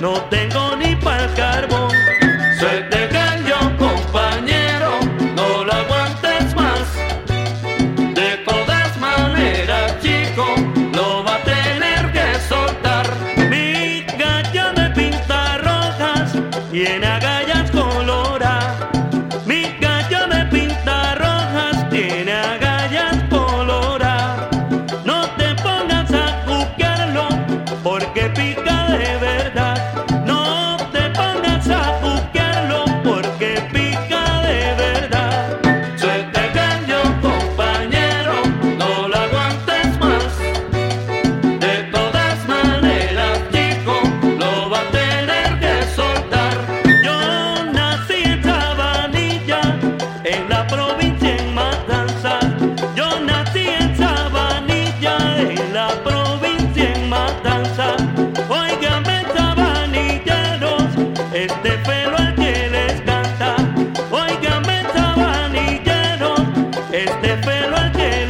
no tengo ni para el carbón. Suerte gallo, compañero, no la aguantes más. De todas maneras, chico, lo va a tener que soltar. Mi gallo de pinta rojas, viene a en la provincia en Matanzas. Yo nací en Sabanilla, en la provincia en Matanzas. Óigame, sabanilleros, este pelo al que les canta. Óigame, sabanilleros, este pelo al que les canta.